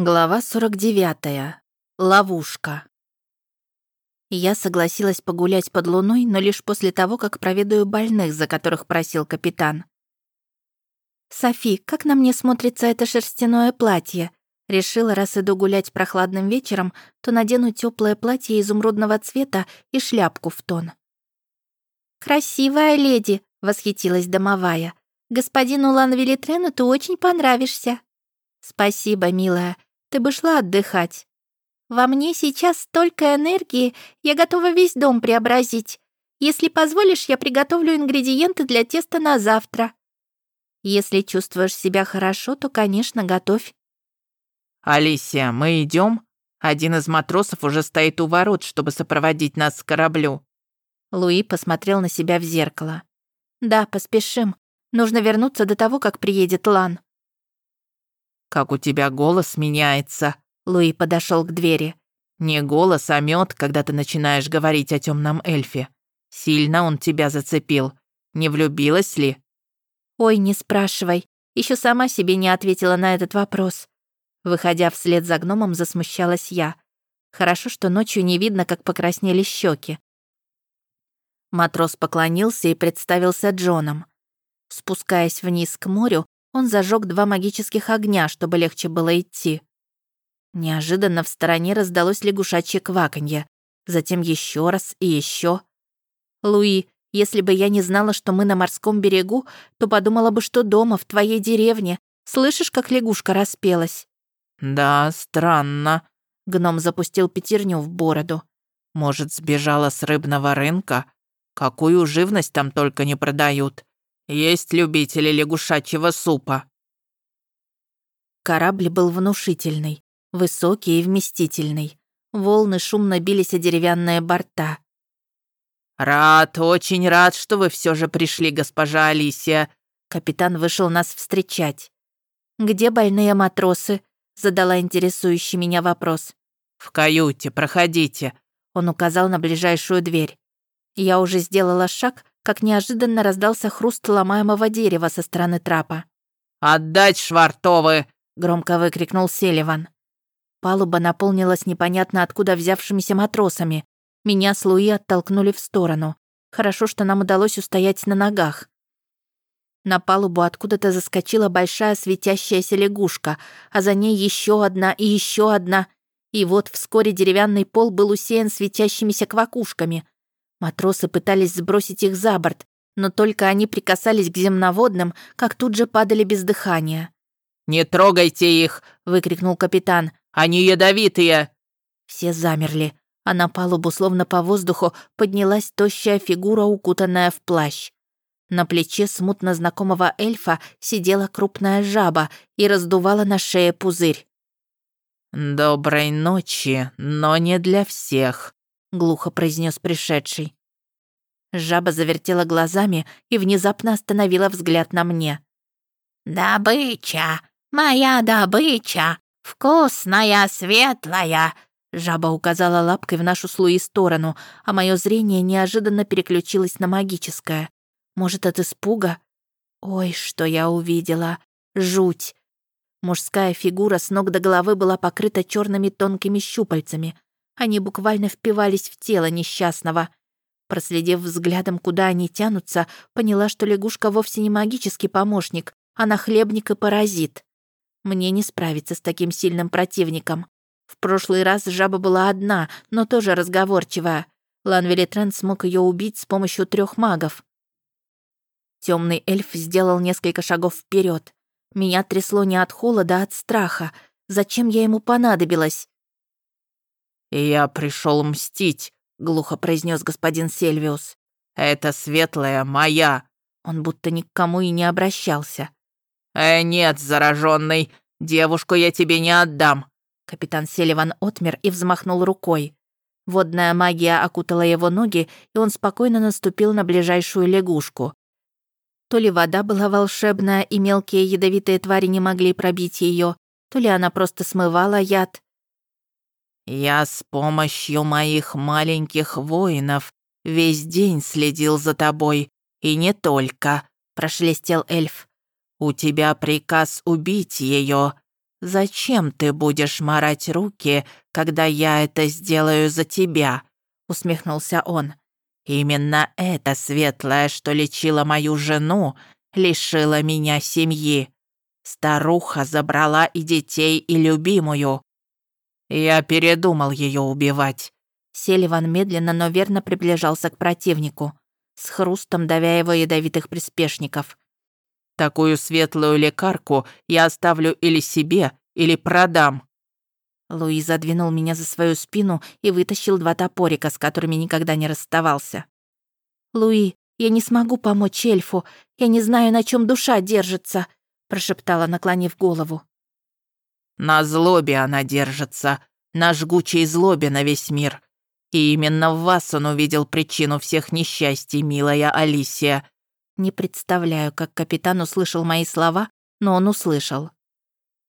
Глава 49. Ловушка. Я согласилась погулять под луной, но лишь после того, как проведаю больных, за которых просил капитан. «Софи, как на мне смотрится это шерстяное платье?» Решила, раз иду гулять прохладным вечером, то надену теплое платье изумрудного цвета и шляпку в тон. «Красивая леди!» — восхитилась домовая. «Господину Лан Велитрену ты очень понравишься». «Спасибо, милая», ты бы шла отдыхать. Во мне сейчас столько энергии, я готова весь дом преобразить. Если позволишь, я приготовлю ингредиенты для теста на завтра. Если чувствуешь себя хорошо, то, конечно, готовь. Алисия, мы идем? Один из матросов уже стоит у ворот, чтобы сопроводить нас к кораблю. Луи посмотрел на себя в зеркало. Да, поспешим. Нужно вернуться до того, как приедет Лан. «Как у тебя голос меняется!» Луи подошел к двери. «Не голос, а мед, когда ты начинаешь говорить о темном эльфе. Сильно он тебя зацепил. Не влюбилась ли?» «Ой, не спрашивай. Еще сама себе не ответила на этот вопрос». Выходя вслед за гномом, засмущалась я. Хорошо, что ночью не видно, как покраснели щеки. Матрос поклонился и представился Джоном. Спускаясь вниз к морю, он зажег два магических огня, чтобы легче было идти. Неожиданно в стороне раздалось лягушачье кваканье, затем еще раз и еще. «Луи, если бы я не знала, что мы на морском берегу, то подумала бы, что дома, в твоей деревне. Слышишь, как лягушка распелась?» «Да, странно», — гном запустил пятерню в бороду. «Может, сбежала с рыбного рынка? Какую живность там только не продают. Есть любители лягушачьего супа». Корабль был внушительный, высокий и вместительный. Волны шумно бились о деревянные борта. «Рад, очень рад, что вы все же пришли, госпожа Алисия». Капитан вышел нас встречать. «Где больные матросы?» задала интересующий меня вопрос. «В каюте, проходите». Он указал на ближайшую дверь. Я уже сделала шаг, как неожиданно раздался хруст ломаемого дерева со стороны трапа. «Отдать швартовы!» — громко выкрикнул Селиван. Палуба наполнилась непонятно откуда взявшимися матросами. Меня с Луи оттолкнули в сторону. Хорошо, что нам удалось устоять на ногах. На палубу откуда-то заскочила большая светящаяся лягушка, а за ней еще одна и еще одна. И вот вскоре деревянный пол был усеян светящимися квакушками. Матросы пытались сбросить их за борт, но только они прикасались к земноводным, как тут же падали без дыхания. «Не трогайте их!» — выкрикнул капитан. «Они ядовитые!» Все замерли, а на палубу, словно по воздуху, поднялась тощая фигура, укутанная в плащ. На плече смутно знакомого эльфа сидела крупная жаба и раздувала на шее пузырь. «Доброй ночи, но не для всех», — глухо произнес пришедший. Жаба завертела глазами и внезапно остановила взгляд на мне. «Добыча! Моя добыча! Вкусная, светлая!» Жаба указала лапкой в нашу слуи сторону, а мое зрение неожиданно переключилось на магическое. Может, от испуга? Ой, что я увидела! Жуть! Мужская фигура с ног до головы была покрыта черными тонкими щупальцами — они буквально впивались в тело несчастного. Проследив взглядом, куда они тянутся, поняла, что лягушка вовсе не магический помощник, а нахлебник и паразит. Мне не справиться с таким сильным противником. В прошлый раз жаба была одна, но тоже разговорчивая. Ланвелитрен смог ее убить с помощью трех магов. Темный эльф сделал несколько шагов вперед. Меня трясло не от холода, а от страха. Зачем я ему понадобилась? «Я пришел мстить», — глухо произнес господин Сельвиус. «Это светлая моя». Он будто ни к кому и не обращался. «Э, нет, зараженный, девушку я тебе не отдам». Капитан Селиван отмер и взмахнул рукой. Водная магия окутала его ноги, и он спокойно наступил на ближайшую лягушку. То ли вода была волшебная, и мелкие ядовитые твари не могли пробить ее, то ли она просто смывала яд. «Я с помощью моих маленьких воинов весь день следил за тобой, и не только», — прошлестел эльф. «У тебя приказ убить ее. «Зачем ты будешь марать руки, когда я это сделаю за тебя?» — усмехнулся он. «Именно это светлое, что лечила мою жену, лишила меня семьи. Старуха забрала и детей, и любимую. Я передумал ее убивать». Селиван медленно, но верно приближался к противнику, с хрустом давя его ядовитых приспешников. Такую светлую лекарку я оставлю или себе, или продам». Луи задвинул меня за свою спину и вытащил два топорика, с которыми никогда не расставался. «Луи, я не смогу помочь эльфу. Я не знаю, на чем душа держится», прошептала, наклонив голову. «На злобе она держится, на жгучей злобе на весь мир. И именно в вас он увидел причину всех несчастий, милая Алисия. Не представляю, как капитан услышал мои слова, но он услышал.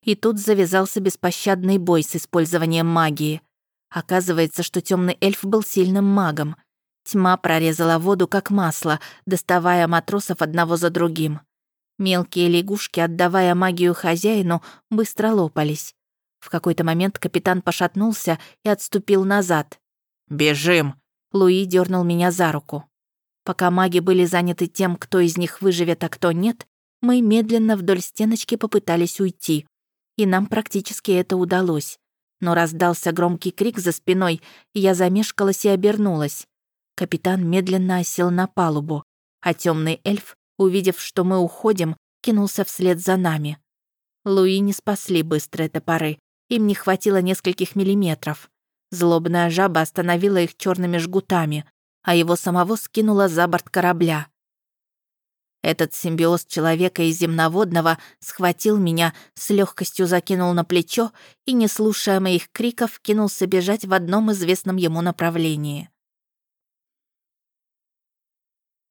И тут завязался беспощадный бой с использованием магии. Оказывается, что темный эльф был сильным магом. Тьма прорезала воду, как масло, доставая матросов одного за другим. Мелкие лягушки, отдавая магию хозяину, быстро лопались. В какой-то момент капитан пошатнулся и отступил назад. «Бежим!» Луи дернул меня за руку. Пока маги были заняты тем, кто из них выживет, а кто нет, мы медленно вдоль стеночки попытались уйти. И нам практически это удалось. Но раздался громкий крик за спиной, и я замешкалась и обернулась. Капитан медленно осел на палубу, а темный эльф, увидев, что мы уходим, кинулся вслед за нами. Луи не спасли быстрые топоры, им не хватило нескольких миллиметров. Злобная жаба остановила их черными жгутами, а его самого скинуло за борт корабля. Этот симбиоз человека и земноводного схватил меня, с легкостью закинул на плечо и, не слушая моих криков, кинулся бежать в одном известном ему направлении.